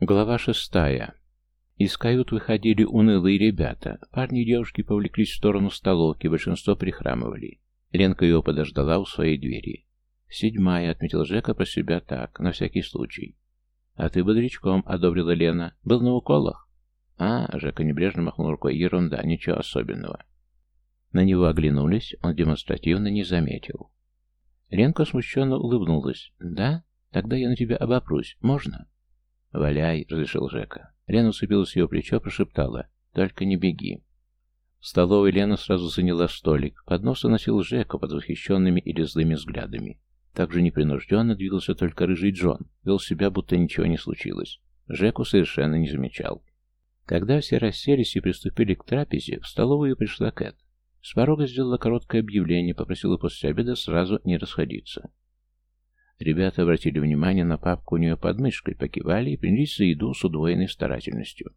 Глава шестая. Из кают выходили унылые ребята. Парни и девушки повлеклись в сторону столовки, большинство прихрамывали. Ленка его подождала у своей двери. «Седьмая», — отметил Жека про себя так, на всякий случай. «А ты бодрячком», — одобрила Лена. «Был на уколах?» «А», — Жека небрежно махнул рукой, — «ерунда, ничего особенного». На него оглянулись, он демонстративно не заметил. Ленка смущенно улыбнулась. «Да? Тогда я на тебя обопрусь. Можно?» «Валяй», — разрешил Жека. Лена уцепилась в ее плечо, прошептала. «Только не беги». В столовой Лена сразу заняла столик. Поднос носил Жека под восхищенными или злыми взглядами. Также непринужденно двигался только рыжий Джон. Вел себя, будто ничего не случилось. Жеку совершенно не замечал. Когда все расселись и приступили к трапезе, в столовую пришла Кэт. С порога сделала короткое объявление, попросила после обеда сразу не расходиться. Ребята обратили внимание на папку у нее под мышкой, покивали и принялись за еду с удвоенной старательностью.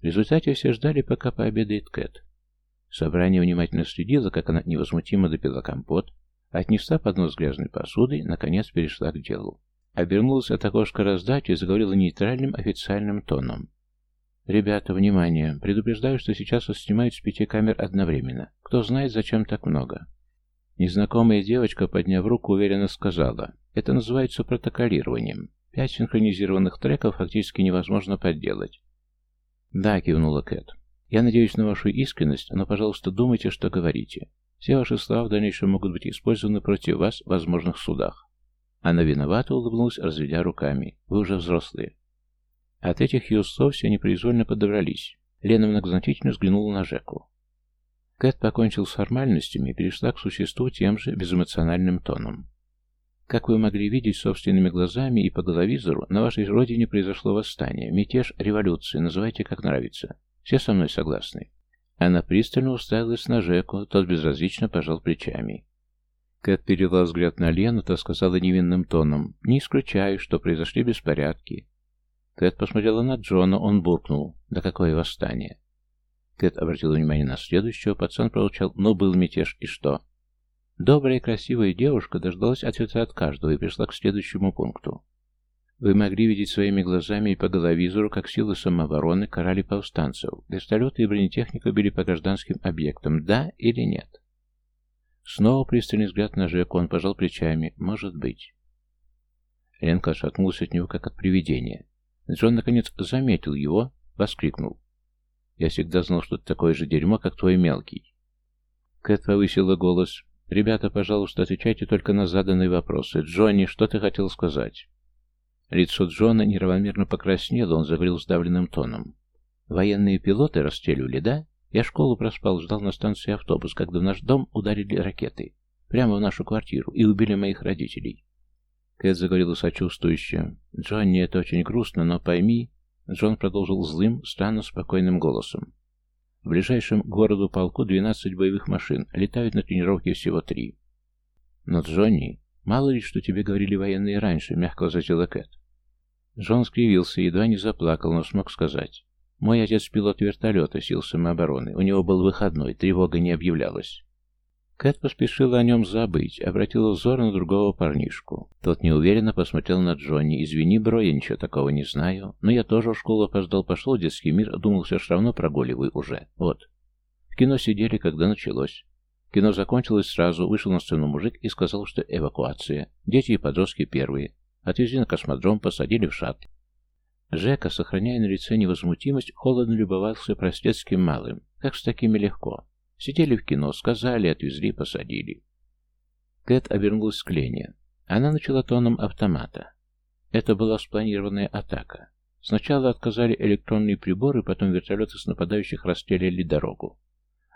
В результате все ждали, пока пообедает Кэт. Собрание внимательно следило, как она невозмутимо допила компот, отнесла поднос грязной посудой, наконец перешла к делу. Обернулась от окошка раздачи и заговорила нейтральным официальным тоном. «Ребята, внимание! Предупреждаю, что сейчас вас снимают с пяти камер одновременно. Кто знает, зачем так много?» Незнакомая девочка, подняв руку, уверенно сказала, «Это называется протоколированием. Пять синхронизированных треков фактически невозможно подделать». «Да», — кивнула Кэт. «Я надеюсь на вашу искренность, но, пожалуйста, думайте, что говорите. Все ваши слова в дальнейшем могут быть использованы против вас в возможных судах». Она виновато улыбнулась, разведя руками. «Вы уже взрослые». От этих ее слов все непроизвольно подобрались. Лена многозначительно взглянула на Жеку. Кэт покончил с формальностями и перешла к существу тем же безэмоциональным тоном. Как вы могли видеть собственными глазами и по головизору, на вашей родине произошло восстание, мятеж, революция, называйте как нравится. Все со мной согласны. Она пристально уставилась на Жеку, тот безразлично пожал плечами. Кэт перевела взгляд на Лену, та сказала невинным тоном, «Не исключаю, что произошли беспорядки». Кэт посмотрела на Джона, он буркнул, «Да какое восстание?» Кэт обратила внимание на следующего, пацан получал, но был мятеж, и что? Добрая и красивая девушка дождалась ответа от каждого и пришла к следующему пункту. Вы могли видеть своими глазами и по головизору, как силы самообороны карали повстанцев. Вертолеты и бронетехника били по гражданским объектам. Да или нет? Снова пристальный взгляд на Жеку, он пожал плечами. Может быть. Ленка отшатнулась от него, как от привидения. Джон, наконец, заметил его, воскликнул. Я всегда знал, что ты такое же дерьмо, как твой мелкий. Кэт повысила голос. «Ребята, пожалуйста, отвечайте только на заданные вопросы. Джонни, что ты хотел сказать?» Лицо Джона неравномерно покраснело, он заговорил сдавленным тоном. «Военные пилоты расстреливали, да? Я школу проспал, ждал на станции автобус, когда в наш дом ударили ракеты. Прямо в нашу квартиру и убили моих родителей». Кэт заговорила сочувствующе. «Джонни, это очень грустно, но пойми, Джон продолжил злым, странно спокойным голосом. В ближайшем городу полку 12 боевых машин, летают на тренировке всего три. Но, Джонни, мало ли, что тебе говорили военные раньше, мягко возразила Кэт. Джон скривился, едва не заплакал, но смог сказать. Мой отец пилот вертолета сил самообороны. У него был выходной, тревога не объявлялась. Кэт поспешила о нем забыть, обратила взор на другого парнишку. Тот неуверенно посмотрел на Джонни. «Извини, бро, я ничего такого не знаю. Но я тоже в школу опоздал, пошел в детский мир, думал, все равно прогуливаю уже. Вот». В кино сидели, когда началось. Кино закончилось сразу, вышел на сцену мужик и сказал, что эвакуация. Дети и подростки первые. Отвезли на космодром, посадили в шаттл. Жека, сохраняя на лице невозмутимость, холодно любовался простецким малым. Как с такими легко. Сидели в кино, сказали, отвезли, посадили. Кэт обернулась к Лене. Она начала тоном автомата. Это была спланированная атака. Сначала отказали электронные приборы, потом вертолеты с нападающих расстреляли дорогу.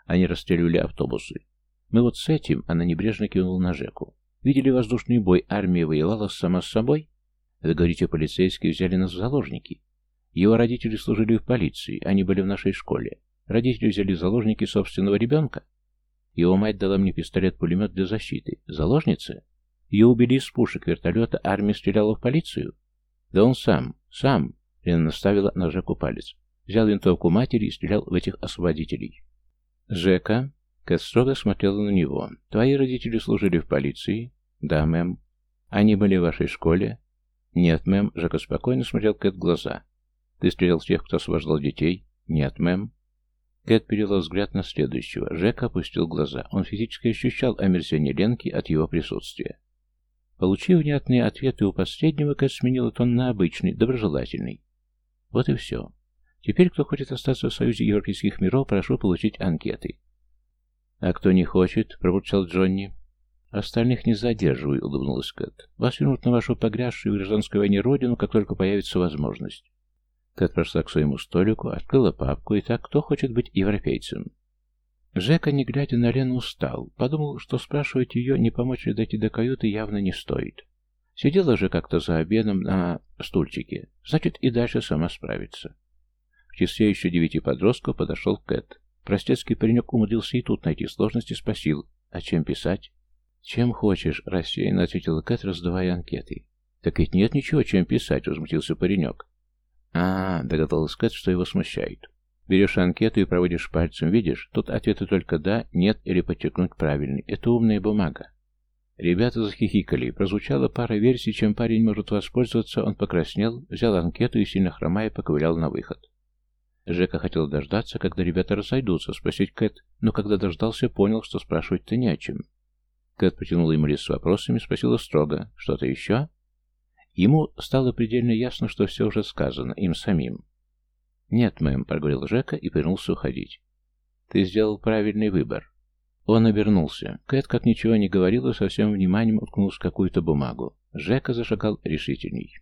Они расстреливали автобусы. Мы вот с этим, она небрежно кивнула на Жеку. Видели воздушный бой, армия воевала сама с собой? Вы говорите, полицейские взяли нас в заложники. Его родители служили в полиции, они были в нашей школе. Родители взяли заложники собственного ребенка. Его мать дала мне пистолет-пулемет для защиты. Заложница? Ее убили из пушек вертолета, армия стреляла в полицию? Да он сам, сам, Лена наставила на Жеку палец. Взял винтовку матери и стрелял в этих освободителей. Жека, Кэт строго смотрела на него. Твои родители служили в полиции? Да, мэм. Они были в вашей школе? «Нет, мэм», — Жека спокойно смотрел Кэт в глаза. «Ты стрелял в тех, кто освобождал детей?» «Нет, мэм». Кэт перевела взгляд на следующего. Жека опустил глаза. Он физически ощущал омерзение Ленки от его присутствия. Получив внятные ответы у последнего, Кэт сменила тон на обычный, доброжелательный. Вот и все. Теперь, кто хочет остаться в Союзе Европейских миров, прошу получить анкеты. «А кто не хочет?» — пробурчал Джонни. «Остальных не задерживай», — улыбнулась Кэт. «Вас вернут на вашу погрязшую в гражданской войне родину, как только появится возможность». Кэт прошла к своему столику, открыла папку, и так, кто хочет быть европейцем. Жека, не глядя на Лену, устал. Подумал, что спрашивать ее, не помочь ли дойти до каюты, явно не стоит. Сидела же как-то за обедом на стульчике. Значит, и дальше сама справится. В числе еще девяти подростков подошел Кэт. Простецкий паренек умудрился и тут найти сложности, спросил, а чем писать? «Чем хочешь», — рассеянно ответила Кэт, раздавая анкеты. «Так ведь нет ничего, чем писать», — возмутился паренек. А, догадалась Кэт, что его смущает. Берешь анкету и проводишь пальцем, видишь? Тут ответы только «да», «нет» или подчеркнуть правильный. Это умная бумага. Ребята захихикали. Прозвучала пара версий, чем парень может воспользоваться. Он покраснел, взял анкету и, сильно хромая, поковылял на выход. Жека хотел дождаться, когда ребята разойдутся, спросить Кэт, но когда дождался, понял, что спрашивать-то не о чем. Кэт потянула ему лист с вопросами, спросила строго, что-то еще? Ему стало предельно ясно, что все уже сказано, им самим. «Нет, мэм», — проговорил Жека и повернулся уходить. «Ты сделал правильный выбор». Он обернулся. Кэт, как ничего не говорила, со всем вниманием уткнулась в какую-то бумагу. Жека зашагал решительней.